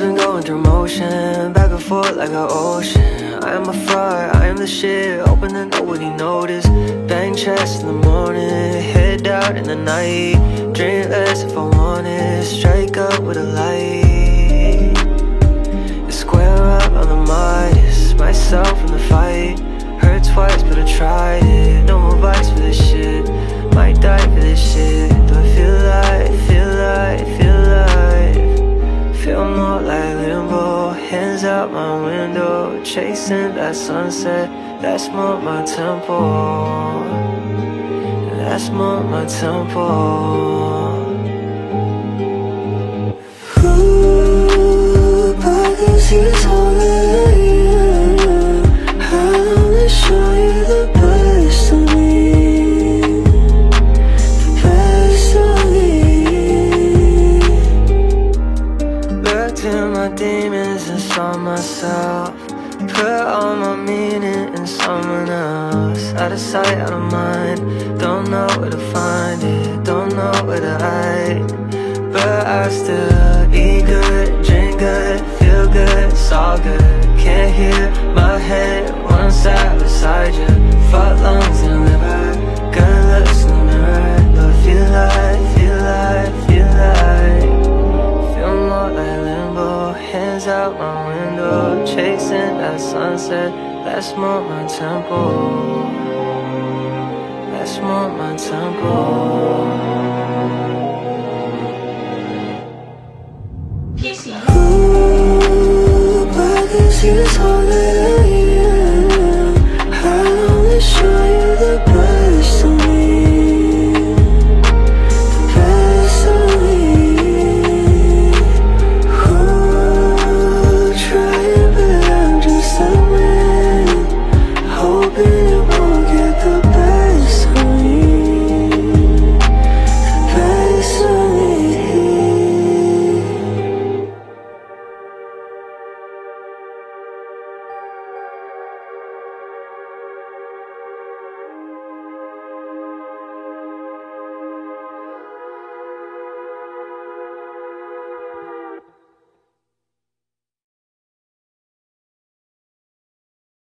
been going through motion Back and forth like an ocean. I am a fraud, I am the shit Hoping that nobody notice. Bang chest in the morning Head out in the night. Drink less if I want it Strike up with a light. Square up on the Midas Myself in the fight Chasing that sunset. That's more my tempo That's more my tempo that I show you the best of me. The best of me. Looked my demons and saw myself Put all my meaning in someone else. Out of sight, out of mind. Don't know where to find it. Don't know where to hide. But I still eat good, drink good Feel good, it's all good. Can't hear my head Chasing that sunset. That's more my tempo. That's more my tempo